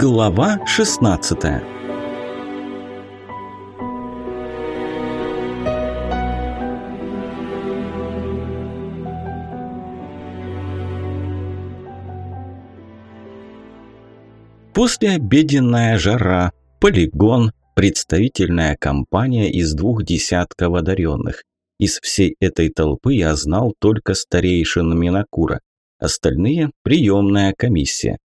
Глава 16 Послеобеденная жара, полигон, представительная компания из двух десятков одаренных. Из всей этой толпы я знал только старейшин Минакура. Остальные – приемная комиссия.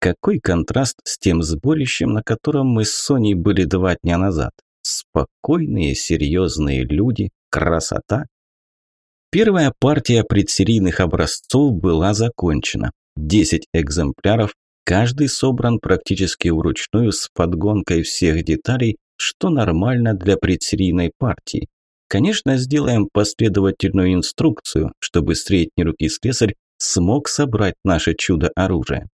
Какой контраст с тем сборищем, на котором мы с Соней были два дня назад. Спокойные, серьезные люди, красота. Первая партия предсерийных образцов была закончена. Десять экземпляров, каждый собран практически вручную с подгонкой всех деталей, что нормально для предсерийной партии. Конечно, сделаем последовательную инструкцию, чтобы средний руки слесарь смог собрать наше чудо-оружие.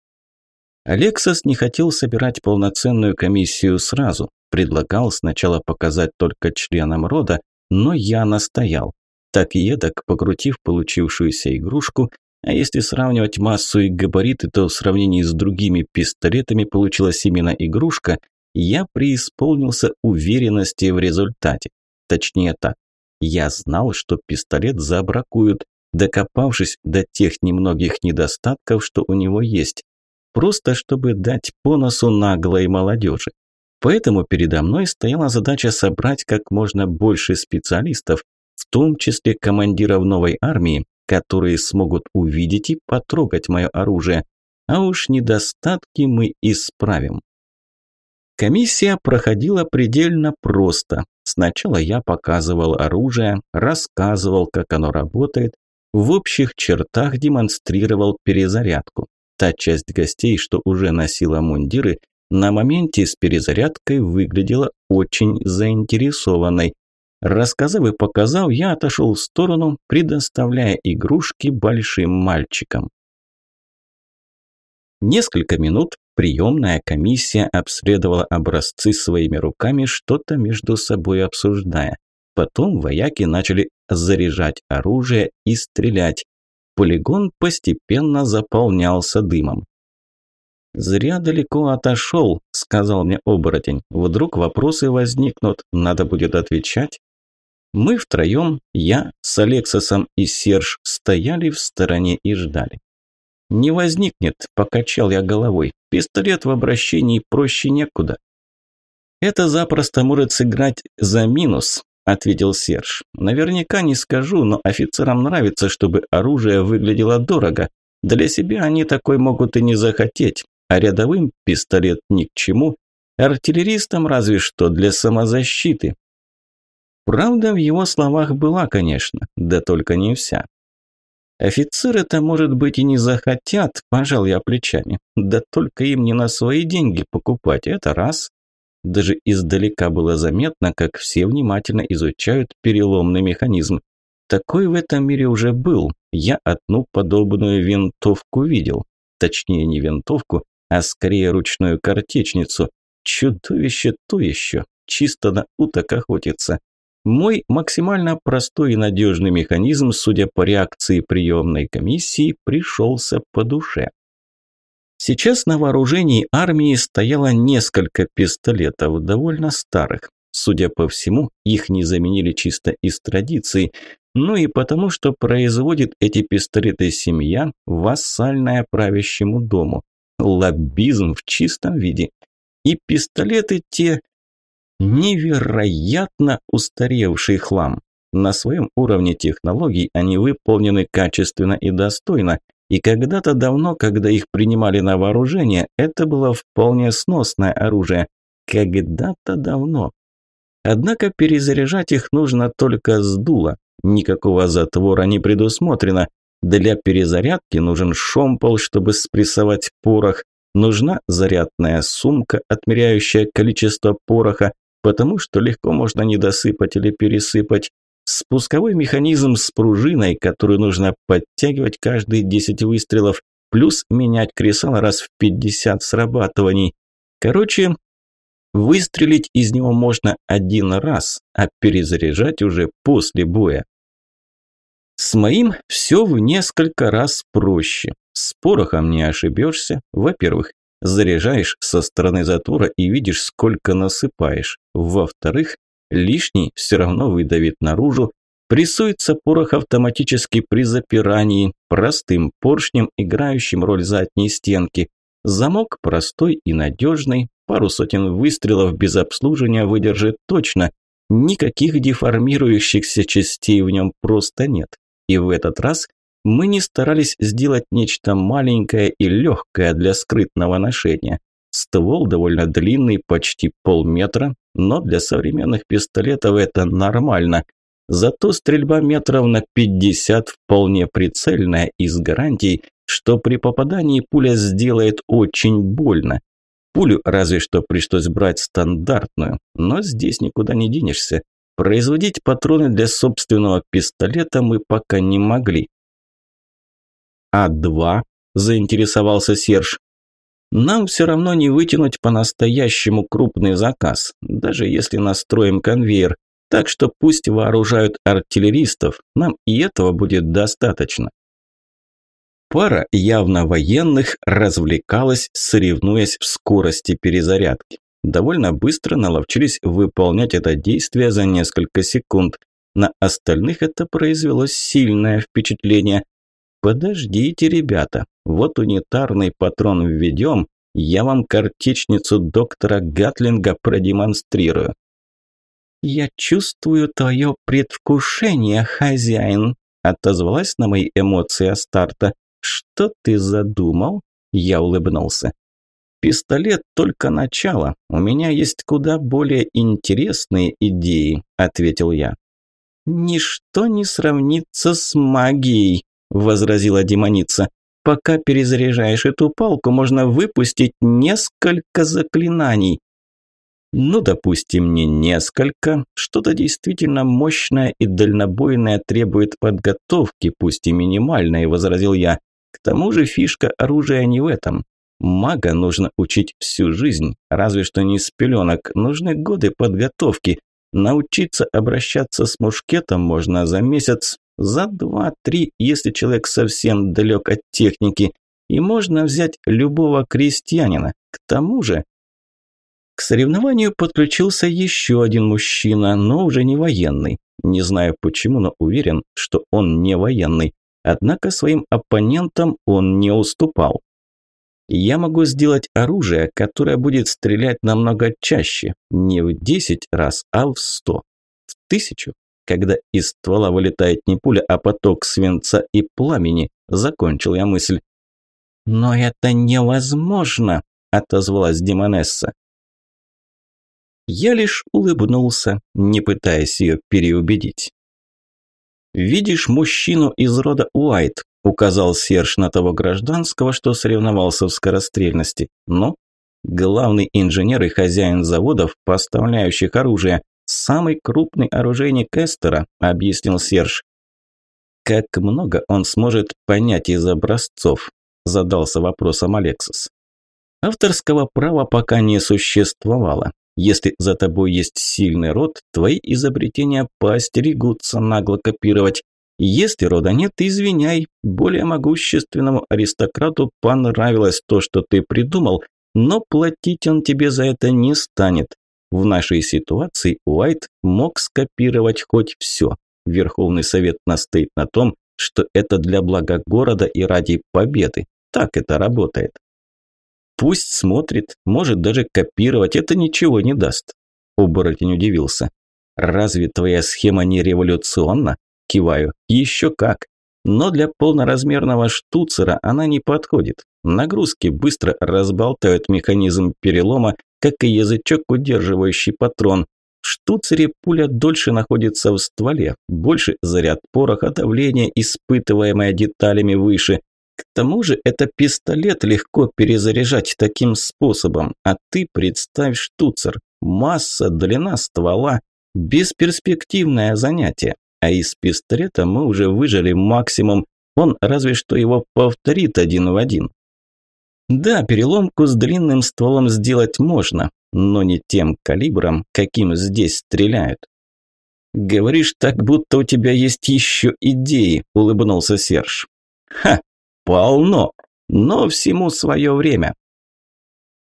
Алексас не хотел собирать полноценную комиссию сразу, предлагал сначала показать только членам рода, но я настоял. Так и эдак, покрутив получившуюся игрушку, а если сравнивать массу и габариты, то в сравнении с другими пистолетами получилась именно игрушка, я преисполнился уверенности в результате. Точнее так, я знал, что пистолет забракуют, докопавшись до тех немногих недостатков, что у него есть, просто чтобы дать по носу наглой молодежи. Поэтому передо мной стояла задача собрать как можно больше специалистов, в том числе командиров новой армии, которые смогут увидеть и потрогать мое оружие. А уж недостатки мы исправим. Комиссия проходила предельно просто. Сначала я показывал оружие, рассказывал, как оно работает, в общих чертах демонстрировал перезарядку. Та часть гостей, что уже носила мундиры, на моменте с перезарядкой выглядела очень заинтересованной. Рассказав и показав, я отошел в сторону, предоставляя игрушки большим мальчикам. Несколько минут приемная комиссия обследовала образцы своими руками, что-то между собой обсуждая. Потом вояки начали заряжать оружие и стрелять. Полигон постепенно заполнялся дымом. «Зря далеко отошел», – сказал мне оборотень. «Вдруг вопросы возникнут, надо будет отвечать». Мы втроем, я с Алексосом и Серж, стояли в стороне и ждали. «Не возникнет», – покачал я головой. «Пистолет в обращении проще некуда». «Это запросто может сыграть за минус», – ответил Серж. «Наверняка не скажу, но офицерам нравится, чтобы оружие выглядело дорого. Для себя они такой могут и не захотеть, а рядовым пистолет ни к чему. Артиллеристам разве что для самозащиты». Правда в его словах была, конечно, да только не вся. Офицеры-то, может быть, и не захотят, пожал я плечами. Да только им не на свои деньги покупать, это раз. Даже издалека было заметно, как все внимательно изучают переломный механизм. Такой в этом мире уже был. Я одну подобную винтовку видел. Точнее, не винтовку, а скорее ручную картечницу. Чудовище то еще. Чисто на уток охотится. Мой максимально простой и надежный механизм, судя по реакции приемной комиссии, пришелся по душе. Сейчас на вооружении армии стояло несколько пистолетов, довольно старых. Судя по всему, их не заменили чисто из традиции, ну и потому, что производит эти пистолеты семья, вассальная правящему дому. Лоббизм в чистом виде. И пистолеты те Невероятно устаревший хлам. На своем уровне технологий они выполнены качественно и достойно, и когда-то давно, когда их принимали на вооружение, это было вполне сносное оружие. Когда-то давно. Однако перезаряжать их нужно только с дула. Никакого затвора не предусмотрено. Для перезарядки нужен шомпол, чтобы спрессовать порох. Нужна зарядная сумка, отмеряющая количество пороха, потому что легко можно не досыпать или пересыпать. Спусковой механизм с пружиной, которую нужно подтягивать каждые 10 выстрелов, плюс менять кресало раз в 50 срабатываний. Короче, выстрелить из него можно один раз, а перезаряжать уже после боя. С моим все в несколько раз проще. С порохом не ошибешься. Во-первых, Заряжаешь со стороны затвора и видишь, сколько насыпаешь. Во-вторых, лишний все равно выдавит наружу. Прессуется порох автоматически при запирании, простым поршнем, играющим роль задней стенки. Замок простой и надежный, пару сотен выстрелов без обслуживания выдержит точно. Никаких деформирующихся частей в нем просто нет. И в этот раз мы не старались сделать нечто маленькое и легкое для скрытного ношения. Ствол довольно длинный, почти полметра, но для современных пистолетов это нормально. Зато стрельба метров на 50 вполне прицельная и с гарантией, что при попадании пуля сделает очень больно. Пулю разве что пришлось брать стандартную, но здесь никуда не денешься. Производить патроны для собственного пистолета мы пока не могли. «А2?» – заинтересовался Серж. «Нам все равно не вытянуть по-настоящему крупный заказ, даже если настроим конвейер, так что пусть вооружают артиллеристов, нам и этого будет достаточно». Пара явно военных развлекалась, соревнуясь в скорости перезарядки. Довольно быстро наловчились выполнять это действие за несколько секунд. На остальных это произвело сильное впечатление. Подождите, ребята, вот унитарный патрон введем, я вам картечницу доктора Гатлинга продемонстрирую. «Я чувствую твое предвкушение, хозяин», – отозвалась на мои эмоции Астарта. «Что ты задумал?» – я улыбнулся. «Пистолет – только начало. У меня есть куда более интересные идеи», – ответил я. «Ничто не сравнится с магией», – возразила демоница. «Пока перезаряжаешь эту палку, можно выпустить несколько заклинаний». «Ну, допустим, не несколько. Что-то действительно мощное и дальнобойное требует подготовки, пусть и минимальной», – возразил я. «К тому же фишка оружия не в этом. Мага нужно учить всю жизнь, разве что не с пеленок. Нужны годы подготовки. Научиться обращаться с мушкетом можно за месяц, за два-три, если человек совсем далек от техники. И можно взять любого крестьянина. К тому же... К соревнованию подключился еще один мужчина, но уже не военный. Не знаю почему, но уверен, что он не военный. Однако своим оппонентам он не уступал. Я могу сделать оружие, которое будет стрелять намного чаще, не в 10 раз, а в 100, в тысячу, когда из ствола вылетает не пуля, а поток свинца и пламени, закончил я мысль. «Но это невозможно», – отозвалась Демонесса. Я лишь улыбнулся, не пытаясь ее переубедить. «Видишь мужчину из рода Уайт?» – указал Серж на того гражданского, что соревновался в скорострельности. «Ну, главный инженер и хозяин заводов, поставляющих оружие, самый крупный оружейник Эстера», – объяснил Серж. «Как много он сможет понять из образцов?» – задался вопросом Алексис. Авторского права пока не существовало. Если за тобой есть сильный род, твои изобретения поостерегутся нагло копировать. Если рода нет, извиняй, более могущественному аристократу понравилось то, что ты придумал, но платить он тебе за это не станет. В нашей ситуации Уайт мог скопировать хоть все. Верховный совет настоит на том, что это для блага города и ради победы. Так это работает. Пусть смотрит, может даже копировать, это ничего не даст. Оборотень удивился. Разве твоя схема не революционна? Киваю. Еще как. Но для полноразмерного штуцера она не подходит. Нагрузки быстро разболтают механизм перелома, как и язычок, удерживающий патрон. В штуцере пуля дольше находится в стволе, больше заряд пороха, давление, испытываемое деталями выше. К тому же это пистолет легко перезаряжать таким способом, а ты представь штуцер, масса, длина ствола, бесперспективное занятие. А из пистолета мы уже выжили максимум, он разве что его повторит один в один. Да, переломку с длинным стволом сделать можно, но не тем калибром, каким здесь стреляют. «Говоришь так, будто у тебя есть еще идеи», – улыбнулся Серж. «Ха, Полно, но всему свое время.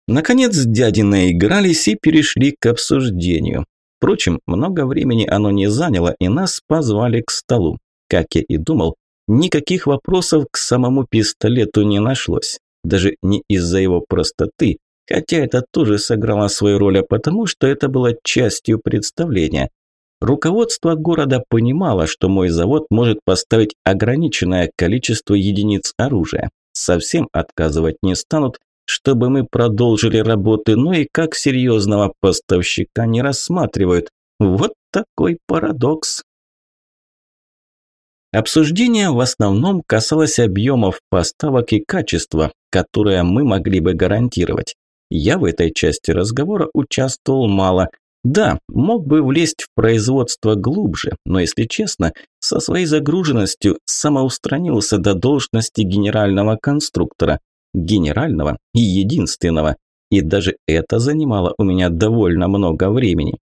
Наконец дяди наигрались и перешли к обсуждению. Впрочем, много времени оно не заняло, и нас позвали к столу. Как я и думал, никаких вопросов к самому пистолету не нашлось. Даже не из-за его простоты, хотя это тоже сыграло свою роль, а потому что это было частью представления. Руководство города понимало, что мой завод может поставить ограниченное количество единиц оружия. Совсем отказывать не станут, чтобы мы продолжили работы, но и как серьезного поставщика не рассматривают. Вот такой парадокс. Обсуждение в основном касалось объемов поставок и качества, которое мы могли бы гарантировать. Я в этой части разговора участвовал мало. Да, мог бы влезть в производство глубже, но, если честно, со своей загруженностью самоустранился до должности генерального конструктора генерального и единственного, и даже это занимало у меня довольно много времени.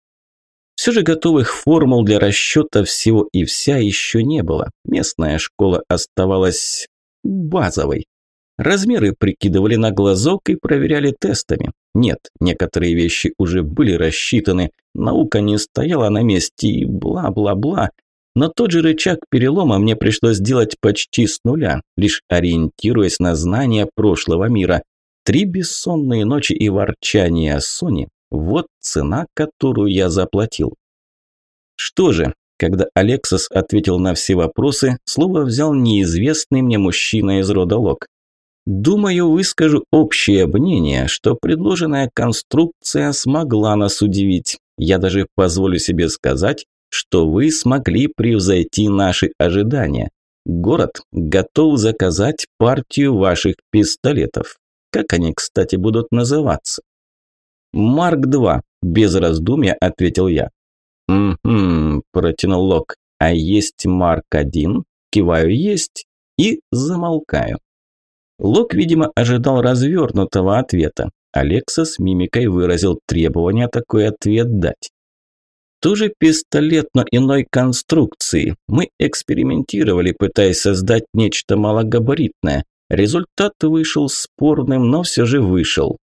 Все же готовых формул для расчета всего и вся еще не было. Местная школа оставалась базовой. Размеры прикидывали на глазок и проверяли тестами. Нет, некоторые вещи уже были рассчитаны, наука не стояла на месте и бла-бла-бла, но тот же рычаг перелома мне пришлось сделать почти с нуля, лишь ориентируясь на знания прошлого мира. Три бессонные ночи и ворчание о Соне – вот цена, которую я заплатил. Что же, когда Алексос ответил на все вопросы, слово взял неизвестный мне мужчина из рода Лок. Думаю, выскажу общее мнение, что предложенная конструкция смогла нас удивить. Я даже позволю себе сказать, что вы смогли превзойти наши ожидания. Город готов заказать партию ваших пистолетов. Как они, кстати, будут называться? Марк-2, без раздумья ответил я. «Угу», – протянул Лок. «А есть Марк-1?» Киваю «Есть» и замолкаю. Лок, видимо, ожидал развернутого ответа. Алекса с мимикой выразил требование такой ответ дать. Тоже пистолет, но иной конструкции. Мы экспериментировали, пытаясь создать нечто малогабаритное. Результат вышел спорным, но все же вышел.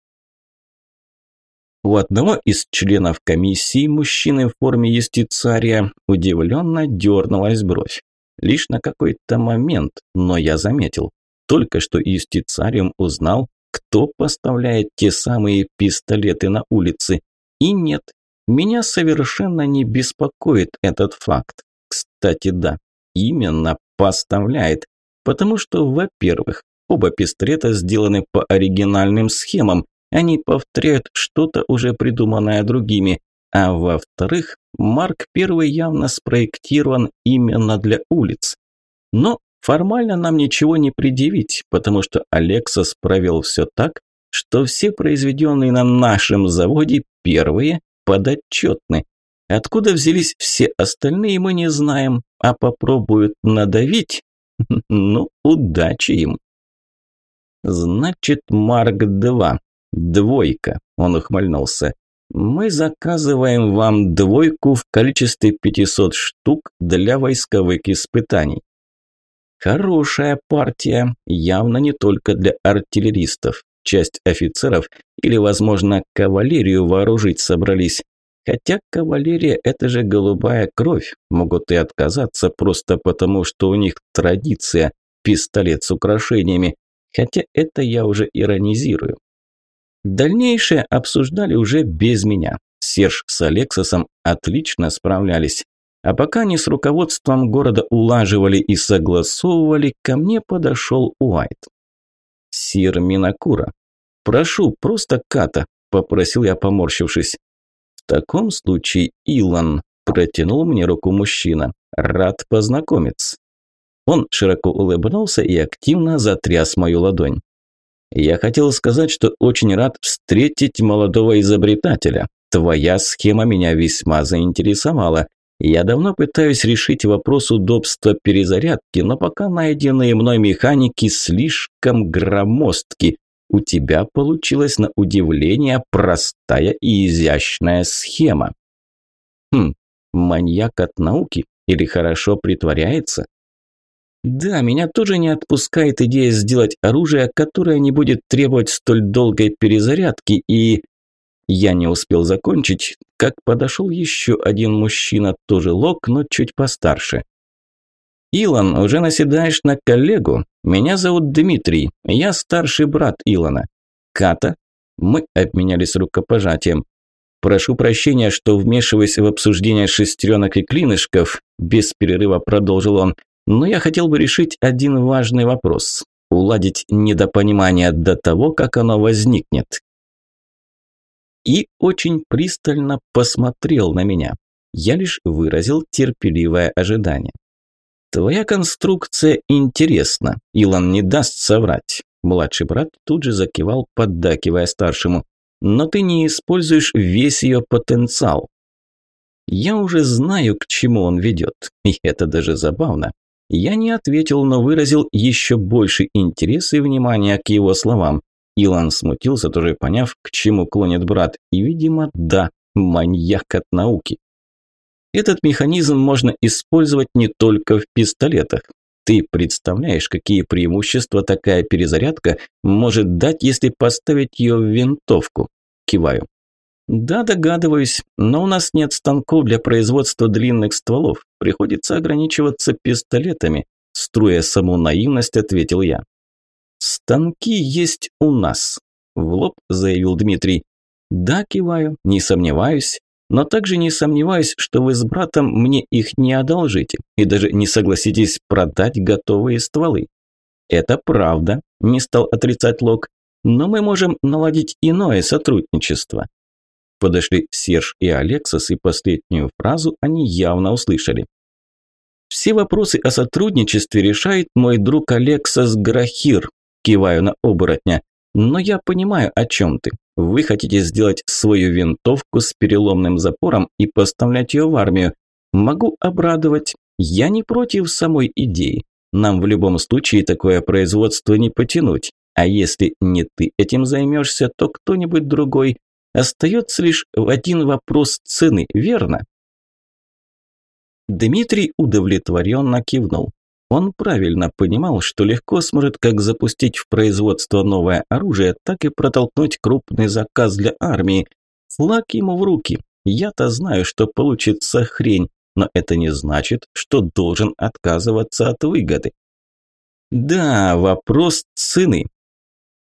У одного из членов комиссии, мужчины в форме юстициария, удивленно дернулась бровь. Лишь на какой-то момент, но я заметил. Только что юстициариум узнал, кто поставляет те самые пистолеты на улице. И нет, меня совершенно не беспокоит этот факт. Кстати, да, именно поставляет. Потому что, во-первых, оба пистолета сделаны по оригинальным схемам. Они повторяют что-то уже придуманное другими. А во-вторых, Марк I явно спроектирован именно для улиц. Но формально нам ничего не предъявить, потому что Алексос провел все так, что все произведенные на нашем заводе первые подотчетны. Откуда взялись все остальные, мы не знаем, а попробуют надавить? Ну, удачи им. Значит, Марк-2. Двойка, он ухмыльнулся. Мы заказываем вам двойку в количестве 500 штук для войсковых испытаний. Хорошая партия, явно не только для артиллеристов часть офицеров или, возможно, кавалерию вооружить собрались. Хотя кавалерия – это же голубая кровь, могут и отказаться просто потому, что у них традиция – пистолет с украшениями, хотя это я уже иронизирую. Дальнейшее обсуждали уже без меня. Серж с Алексосом отлично справлялись. А пока они с руководством города улаживали и согласовывали, ко мне подошел Уайт. «Сир Минакура, «Прошу, просто Ката», – попросил я, поморщившись. «В таком случае, Илон», – протянул мне руку мужчина. «Рад познакомиться». Он широко улыбнулся и активно затряс мою ладонь. «Я хотел сказать, что очень рад встретить молодого изобретателя. Твоя схема меня весьма заинтересовала. Я давно пытаюсь решить вопрос удобства перезарядки, но пока найденные мной механики слишком громоздки, у тебя получилась на удивление простая и изящная схема. Хм, маньяк от науки или хорошо притворяется? Да, меня тоже не отпускает идея сделать оружие, которое не будет требовать столь долгой перезарядки и... Я не успел закончить, как подошел еще один мужчина, тоже лок, но чуть постарше. «Илон, уже наседаешь на коллегу? Меня зовут Дмитрий, я старший брат Илона. Ката?» Мы обменялись рукопожатием. «Прошу прощения, что вмешиваюсь в обсуждение шестеренок и клинышков», без перерыва продолжил он. «Но я хотел бы решить один важный вопрос. Уладить недопонимание до того, как оно возникнет и очень пристально посмотрел на меня. Я лишь выразил терпеливое ожидание. «Твоя конструкция интересна, Илон не даст соврать». Младший брат тут же закивал, поддакивая старшему. «Но ты не используешь весь ее потенциал». Я уже знаю, к чему он ведет, и это даже забавно. Я не ответил, но выразил еще больше интерес и внимания к его словам. Илон смутился, тоже поняв, к чему клонит брат, и, видимо, да, маньяк от науки. Этот механизм можно использовать не только в пистолетах. Ты представляешь, какие преимущества такая перезарядка может дать, если поставить ее в винтовку? Киваю. Да, догадываюсь, но у нас нет станков для производства длинных стволов. Приходится ограничиваться пистолетами. Струя саму наивность, ответил я. «Станки есть у нас», – в лоб заявил Дмитрий. «Да, киваю, не сомневаюсь, но также не сомневаюсь, что вы с братом мне их не одолжите и даже не согласитесь продать готовые стволы». «Это правда», – не стал отрицать Лок, «но мы можем наладить иное сотрудничество». Подошли Серж и Алексас, и последнюю фразу они явно услышали. Все вопросы о сотрудничестве решает мой друг Алексас Грахир, Киваю на оборотня. Но я понимаю, о чем ты. Вы хотите сделать свою винтовку с переломным запором и поставлять ее в армию. Могу обрадовать. Я не против самой идеи. Нам в любом случае такое производство не потянуть. А если не ты этим займешься, то кто-нибудь другой. Остается лишь один вопрос цены, верно? Дмитрий удовлетворенно кивнул. Он правильно понимал, что легко сможет как запустить в производство новое оружие, так и протолкнуть крупный заказ для армии. Флаг ему в руки. Я-то знаю, что получится хрень, но это не значит, что должен отказываться от выгоды. Да, вопрос цены.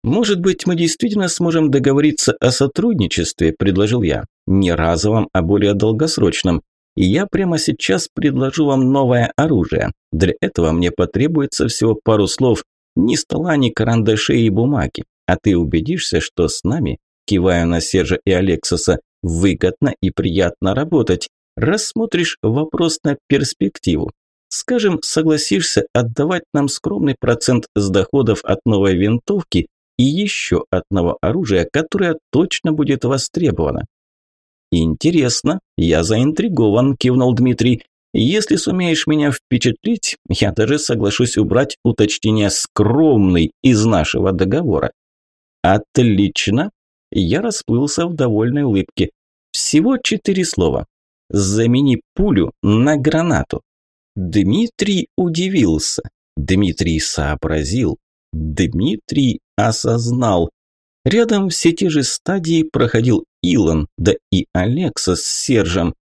Может быть, мы действительно сможем договориться о сотрудничестве, предложил я. Не разовом, а более долгосрочном. И я прямо сейчас предложу вам новое оружие. Для этого мне потребуется всего пару слов, ни стола, ни карандашей и бумаги. А ты убедишься, что с нами, кивая на Сержа и Алексоса, выгодно и приятно работать. Рассмотришь вопрос на перспективу. Скажем, согласишься отдавать нам скромный процент с доходов от новой винтовки и еще одного оружия, которое точно будет востребовано. «Интересно, я заинтригован», – кивнул Дмитрий. «Если сумеешь меня впечатлить, я даже соглашусь убрать уточнение «скромный» из нашего договора». «Отлично!» Я расплылся в довольной улыбке. Всего четыре слова. «Замени пулю на гранату». Дмитрий удивился. Дмитрий сообразил. Дмитрий осознал. Рядом все те же стадии проходил Илон, да и Алекса с Сержем.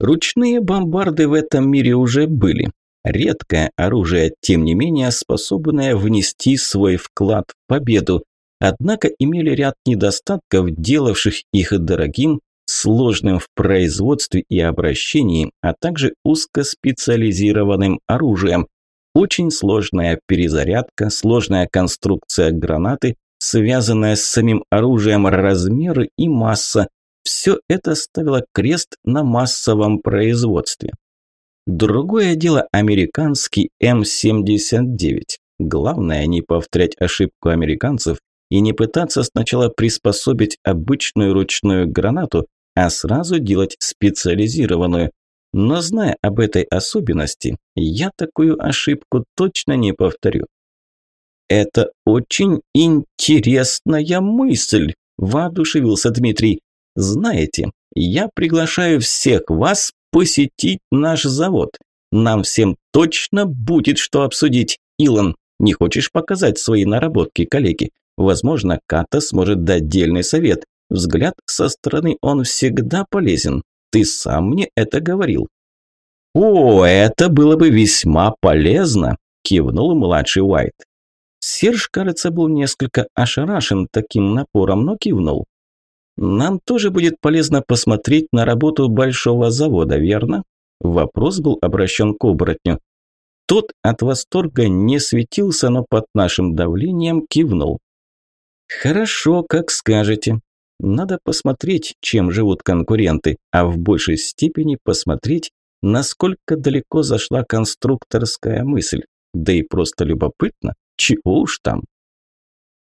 Ручные бомбарды в этом мире уже были. Редкое оружие, тем не менее, способное внести свой вклад в победу. Однако имели ряд недостатков, делавших их дорогим, сложным в производстве и обращении, а также узкоспециализированным оружием. Очень сложная перезарядка, сложная конструкция гранаты, связанная с самим оружием размеры и масса, все это ставило крест на массовом производстве. Другое дело американский М-79. Главное не повторять ошибку американцев и не пытаться сначала приспособить обычную ручную гранату, а сразу делать специализированную. Но зная об этой особенности, я такую ошибку точно не повторю. «Это очень интересная мысль», – воодушевился Дмитрий. «Знаете, я приглашаю всех вас посетить наш завод. Нам всем точно будет что обсудить. Илон, не хочешь показать свои наработки коллеге? Возможно, Ката сможет дать дельный совет. Взгляд со стороны он всегда полезен. Ты сам мне это говорил. О, это было бы весьма полезно, кивнул младший Уайт. Серж, кажется, был несколько ошарашен таким напором, но кивнул. Нам тоже будет полезно посмотреть на работу большого завода, верно? Вопрос был обращен к оборотню. Тот от восторга не светился, но под нашим давлением кивнул. «Хорошо, как скажете. Надо посмотреть, чем живут конкуренты, а в большей степени посмотреть, насколько далеко зашла конструкторская мысль. Да и просто любопытно, чего уж там».